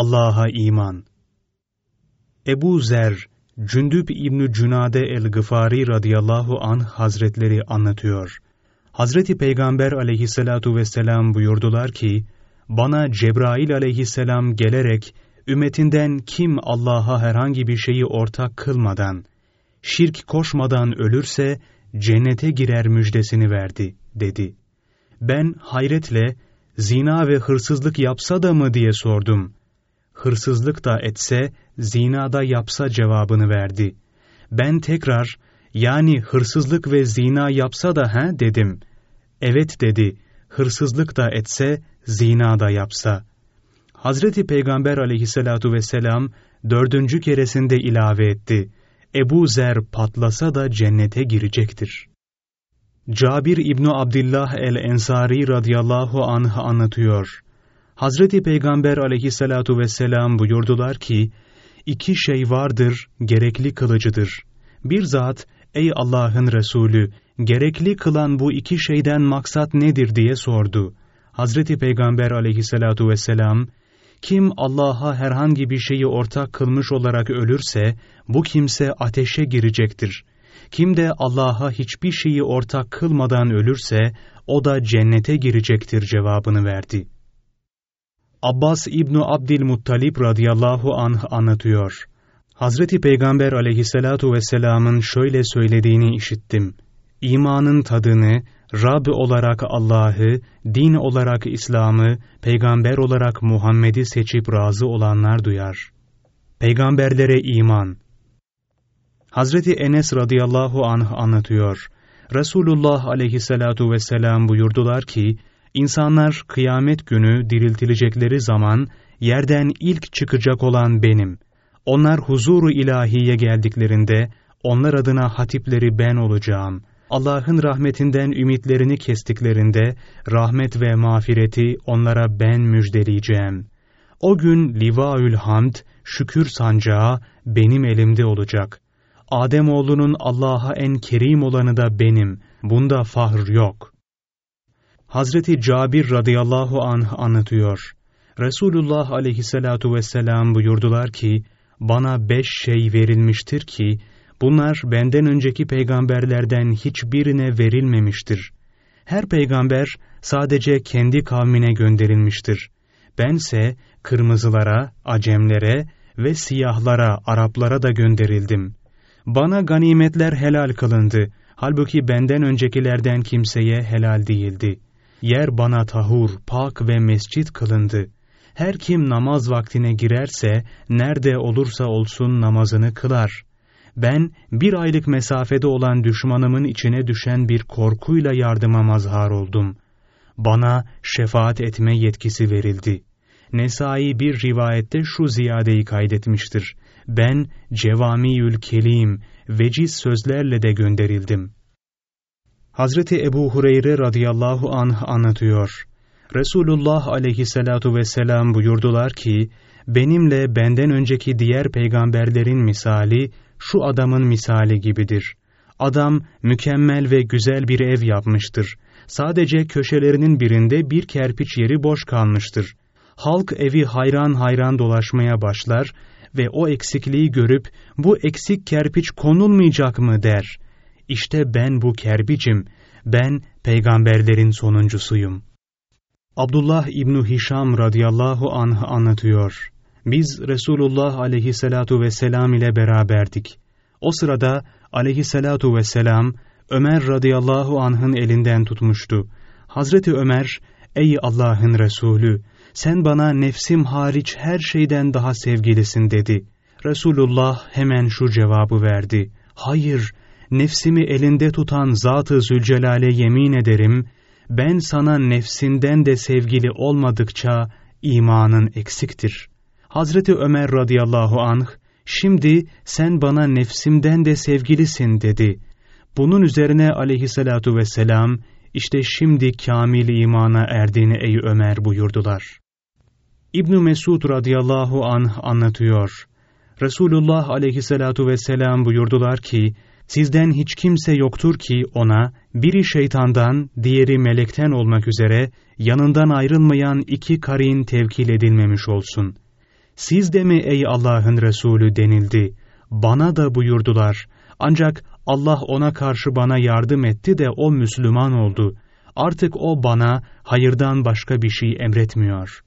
Allah'a iman. Ebu Zer, Cündüb İbni Cünade el-Gıfari radıyallahu anh hazretleri anlatıyor. Hazreti Peygamber aleyhissalatu vesselam buyurdular ki, bana Cebrail aleyhisselam gelerek, ümmetinden kim Allah'a herhangi bir şeyi ortak kılmadan, şirk koşmadan ölürse, cennete girer müjdesini verdi, dedi. Ben hayretle, zina ve hırsızlık yapsa da mı diye sordum. Hırsızlık da etse, zina da yapsa cevabını verdi. Ben tekrar, yani hırsızlık ve zina yapsa da he dedim. Evet dedi, hırsızlık da etse, zina da yapsa. Hazreti Peygamber aleyhissalatu vesselam dördüncü keresinde ilave etti. Ebu Zer patlasa da cennete girecektir. Cabir İbni Abdullah el-Ensari radıyallahu anh anlatıyor. Hazreti Peygamber aleyhissalatu vesselam buyurdular ki, iki şey vardır, gerekli kılıcıdır. Bir zat, ey Allah'ın Resulü, gerekli kılan bu iki şeyden maksat nedir diye sordu. Hazreti Peygamber aleyhissalatu vesselam, kim Allah'a herhangi bir şeyi ortak kılmış olarak ölürse, bu kimse ateşe girecektir. Kim de Allah'a hiçbir şeyi ortak kılmadan ölürse, o da cennete girecektir cevabını verdi. Abbas İbni Abdülmuttalip radıyallahu anh anlatıyor. Hazreti Peygamber aleyhissalatu vesselamın şöyle söylediğini işittim. İmanın tadını, Rab olarak Allah'ı, din olarak İslam'ı, peygamber olarak Muhammed'i seçip razı olanlar duyar. Peygamberlere iman Hazreti Enes radıyallahu anh anlatıyor. Resulullah aleyhissalatu vesselam buyurdular ki, insanlar kıyamet günü diriltilecekleri zaman yerden ilk çıkacak olan benim. Onlar huzuru ilahiye geldiklerinde onlar adına hatipleri ben olacağım. Allah'ın rahmetinden ümitlerini kestiklerinde rahmet ve mağfireti onlara ben müjdeleyeceğim. O gün Livaül Hamd, şükür sancağı benim elimde olacak. Ademoğlunun Allah'a en kerim olanı da benim. Bunda fahr yok. Hazreti Cabir radıyallahu anh anlatıyor. Resulullah aleyhissalatu vesselam buyurdular ki, bana beş şey verilmiştir ki, bunlar benden önceki peygamberlerden hiçbirine verilmemiştir. Her peygamber sadece kendi kavmine gönderilmiştir. Bense kırmızılara, acemlere ve siyahlara, Araplara da gönderildim. Bana ganimetler helal kılındı. Halbuki benden öncekilerden kimseye helal değildi. Yer bana tahur, pak ve mescit kılındı. Her kim namaz vaktine girerse, nerede olursa olsun namazını kılar. Ben, bir aylık mesafede olan düşmanımın içine düşen bir korkuyla yardıma mazhar oldum. Bana şefaat etme yetkisi verildi. Nesai bir rivayette şu ziyadeyi kaydetmiştir. Ben cevamiyül kelim, veciz sözlerle de gönderildim. Hazreti Ebu Hureyre radıyallahu anh anlatıyor. Resulullah aleyhissalatu vesselam buyurdular ki, benimle benden önceki diğer peygamberlerin misali, şu adamın misali gibidir. Adam mükemmel ve güzel bir ev yapmıştır. Sadece köşelerinin birinde bir kerpiç yeri boş kalmıştır. Halk evi hayran hayran dolaşmaya başlar ve o eksikliği görüp bu eksik kerpiç konulmayacak mı der. İşte ben bu kerpicim, ben peygamberlerin sonuncusuyum. Abdullah İbni Hişam radıyallahu anh anlatıyor. Biz Resulullah aleyhissalatu vesselam ile beraberdik. O sırada aleyhissalatu vesselam Ömer radıyallahu anh'ın elinden tutmuştu. Hazreti Ömer, ey Allah'ın Resulü, sen bana nefsim hariç her şeyden daha sevgilisin dedi. Resulullah hemen şu cevabı verdi. Hayır, nefsimi elinde tutan Zat-ı Zülcelal'e yemin ederim, ben sana nefsinden de sevgili olmadıkça imanın eksiktir. Hazreti Ömer radıyallahu anh, şimdi sen bana nefsimden de sevgilisin dedi. Bunun üzerine aleyhissalatu vesselam, işte şimdi kamil imana erdiğini ey Ömer buyurdular. ibn Mesud radıyallahu anh anlatıyor. Resulullah aleyhissalatu vesselam buyurdular ki, sizden hiç kimse yoktur ki ona, biri şeytandan, diğeri melekten olmak üzere, yanından ayrılmayan iki karin tevkil edilmemiş olsun. Siz de mi ey Allah'ın Resulü denildi. Bana da buyurdular. Ancak Allah ona karşı bana yardım etti de o Müslüman oldu. Artık o bana hayırdan başka bir şey emretmiyor.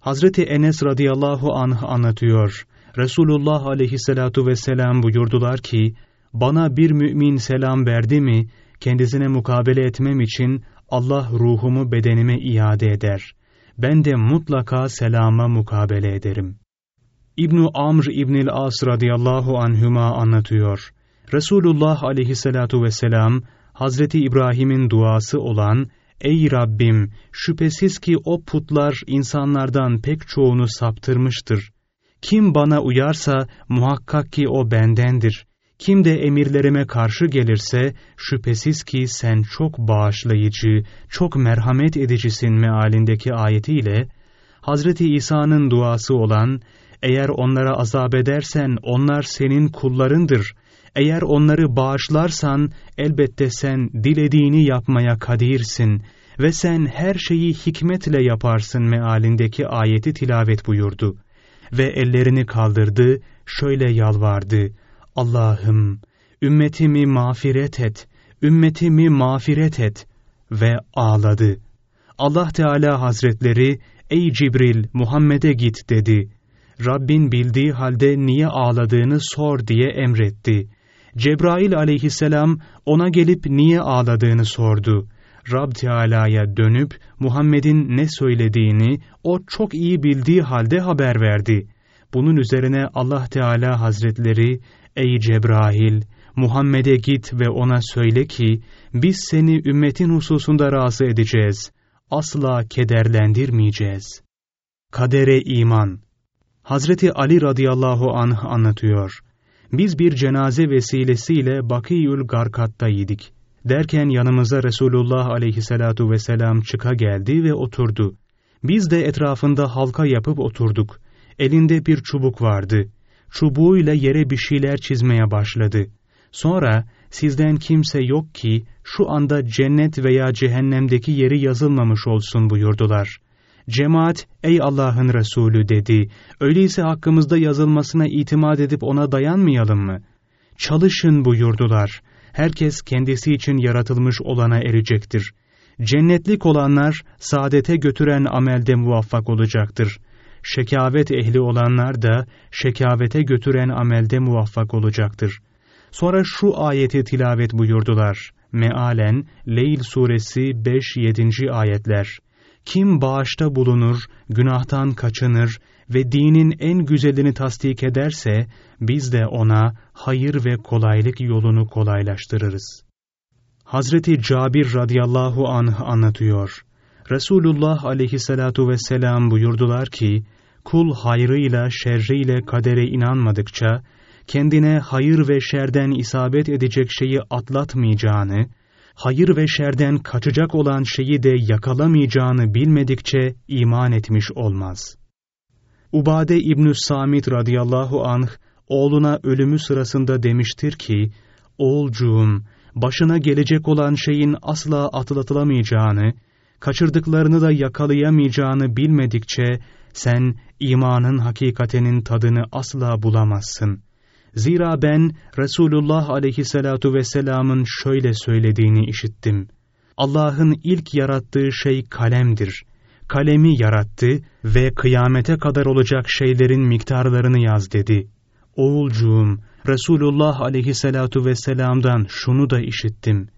Hazreti Enes radıyallahu anh anlatıyor. Resulullah aleyhissalatu vesselam buyurdular ki, bana bir mümin selam verdi mi, kendisine mukabele etmem için Allah ruhumu bedenime iade eder. Ben de mutlaka selama mukabele ederim. İbnu Amr İbnil As radıyallahu anhüma anlatıyor. Resulullah aleyhissalatu vesselam, Hazreti İbrahim'in duası olan, Ey Rabbim, şüphesiz ki o putlar insanlardan pek çoğunu saptırmıştır. Kim bana uyarsa muhakkak ki o bendendir. Kim de emirlerime karşı gelirse şüphesiz ki sen çok bağışlayıcı, çok merhamet edicisin mealindeki ayetiyle Hazreti İsa'nın duası olan eğer onlara azap edersen onlar senin kullarındır. Eğer onları bağışlarsan elbette sen dilediğini yapmaya kadirsin ve sen her şeyi hikmetle yaparsın mealindeki ayeti tilavet buyurdu. Ve ellerini kaldırdı, şöyle yalvardı. Allah'ım ümmetimi mağfiret et, ümmetimi mağfiret et ve ağladı. Allah Teala Hazretleri, ey Cibril Muhammed'e git dedi. Rabbin bildiği halde niye ağladığını sor diye emretti. Cebrail aleyhisselam ona gelip niye ağladığını sordu. Rab Teala'ya dönüp Muhammed'in ne söylediğini o çok iyi bildiği halde haber verdi. Bunun üzerine Allah Teala Hazretleri Ey Cebrail, Muhammed'e git ve ona söyle ki, biz seni ümmetin hususunda razı edeceğiz. Asla kederlendirmeyeceğiz. Kadere iman Hazreti Ali radıyallahu anh anlatıyor. Biz bir cenaze vesilesiyle Bakiyül Garkat'taydık. Derken yanımıza Resulullah aleyhissalatu vesselam çıka geldi ve oturdu. Biz de etrafında halka yapıp oturduk. Elinde bir çubuk vardı çubuğuyla yere bir şeyler çizmeye başladı. Sonra sizden kimse yok ki şu anda cennet veya cehennemdeki yeri yazılmamış olsun buyurdular. Cemaat, ey Allah'ın Resulü dedi, öyleyse hakkımızda yazılmasına itimat edip ona dayanmayalım mı? Çalışın buyurdular. Herkes kendisi için yaratılmış olana erecektir. Cennetlik olanlar saadete götüren amelde muvaffak olacaktır şekavet ehli olanlar da şekavete götüren amelde muvaffak olacaktır. Sonra şu ayeti tilavet buyurdular. Mealen Leyl suresi 5-7. ayetler. Kim bağışta bulunur, günahtan kaçınır ve dinin en güzelini tasdik ederse, biz de ona hayır ve kolaylık yolunu kolaylaştırırız. Hazreti Cabir radıyallahu anh anlatıyor. Resulullah aleyhissalatu vesselam buyurdular ki, kul hayrıyla şerriyle kadere inanmadıkça, kendine hayır ve şerden isabet edecek şeyi atlatmayacağını, hayır ve şerden kaçacak olan şeyi de yakalamayacağını bilmedikçe iman etmiş olmaz. Ubade İbnü Samit radıyallahu anh, oğluna ölümü sırasında demiştir ki, Oğulcuğum, başına gelecek olan şeyin asla atlatılamayacağını, kaçırdıklarını da yakalayamayacağını bilmedikçe sen imanın hakikatinin tadını asla bulamazsın. Zira ben Resulullah aleyhissalatu vesselamın şöyle söylediğini işittim. Allah'ın ilk yarattığı şey kalemdir. Kalemi yarattı ve kıyamete kadar olacak şeylerin miktarlarını yaz dedi. Oğulcuğum, Resulullah aleyhissalatu vesselam'dan şunu da işittim.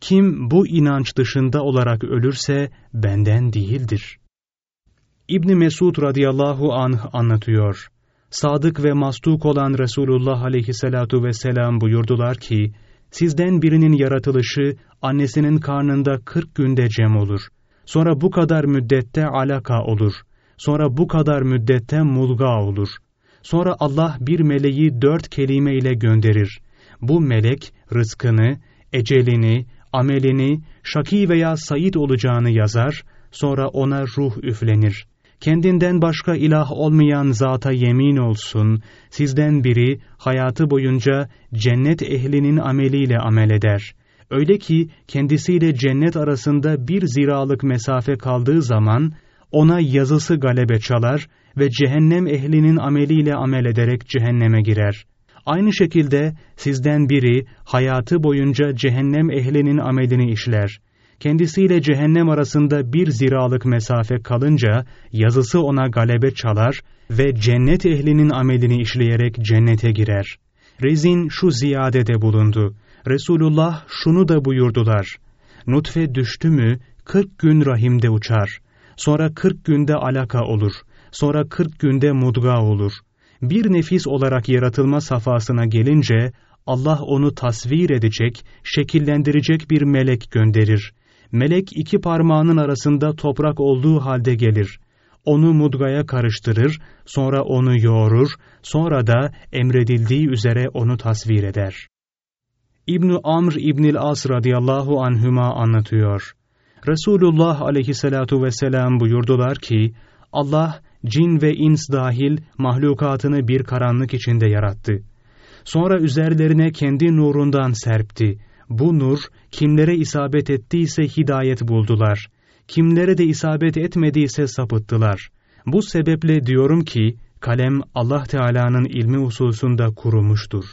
Kim bu inanç dışında olarak ölürse benden değildir. İbni Mesud radıyallahu anh anlatıyor. Sadık ve mastuk olan Resulullah aleyhissalatu vesselam buyurdular ki, sizden birinin yaratılışı annesinin karnında kırk günde cem olur. Sonra bu kadar müddette alaka olur. Sonra bu kadar müddette mulga olur. Sonra Allah bir meleği dört kelime ile gönderir. Bu melek rızkını, ecelini, amelini, şaki veya sayit olacağını yazar, sonra ona ruh üflenir kendinden başka ilah olmayan zata yemin olsun, sizden biri hayatı boyunca cennet ehlinin ameliyle amel eder. Öyle ki kendisiyle cennet arasında bir ziralık mesafe kaldığı zaman ona yazısı galebe çalar ve cehennem ehlinin ameliyle amel ederek cehenneme girer. Aynı şekilde sizden biri hayatı boyunca cehennem ehlinin amelini işler. Kendisiyle cehennem arasında bir ziralık mesafe kalınca yazısı ona galebe çalar ve cennet ehlinin amelini işleyerek cennete girer. Rezin şu ziyadede bulundu. Resulullah şunu da buyurdular. Nutfe düştü mü kırk gün rahimde uçar. Sonra kırk günde alaka olur. Sonra kırk günde mudga olur. Bir nefis olarak yaratılma safhasına gelince Allah onu tasvir edecek, şekillendirecek bir melek gönderir. Melek iki parmağının arasında toprak olduğu halde gelir. Onu mudgaya karıştırır, sonra onu yoğurur, sonra da emredildiği üzere onu tasvir eder. İbn Amr İbnül As radıyallahu anhüma anlatıyor. Resulullah aleyhissalatu vesselam buyurdular ki, Allah cin ve ins dahil mahlukatını bir karanlık içinde yarattı. Sonra üzerlerine kendi nurundan serpti. Bu nur kimlere isabet ettiyse hidayet buldular. Kimlere de isabet etmediyse sapıttılar. Bu sebeple diyorum ki kalem Allah Teala'nın ilmi hususunda kurumuştur.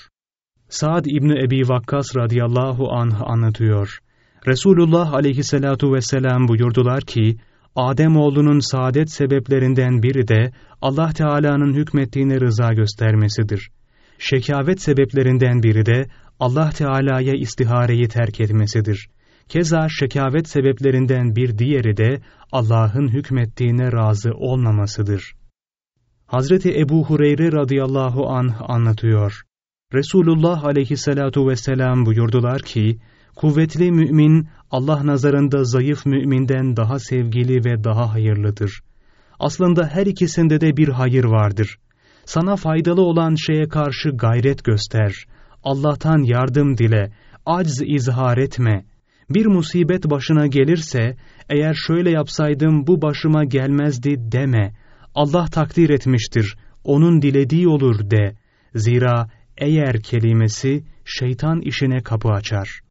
Sa'd İbni Ebi Vakkas radıyallahu anh anlatıyor. Resulullah aleyhissalatu vesselam buyurdular ki, Adem oğlunun saadet sebeplerinden biri de Allah Teala'nın hükmettiğine rıza göstermesidir. Şekavet sebeplerinden biri de Allah Teala'ya istihareyi terk etmesidir. Keza şekavet sebeplerinden bir diğeri de Allah'ın hükmettiğine razı olmamasıdır. Hazreti Ebu Hureyre radıyallahu anh anlatıyor. Resulullah aleyhissalatu vesselam buyurdular ki, kuvvetli mümin Allah nazarında zayıf müminden daha sevgili ve daha hayırlıdır. Aslında her ikisinde de bir hayır vardır. Sana faydalı olan şeye karşı gayret göster. Allah'tan yardım dile, acz izhar etme. Bir musibet başına gelirse, eğer şöyle yapsaydım bu başıma gelmezdi deme. Allah takdir etmiştir, onun dilediği olur de. Zira eğer kelimesi şeytan işine kapı açar.''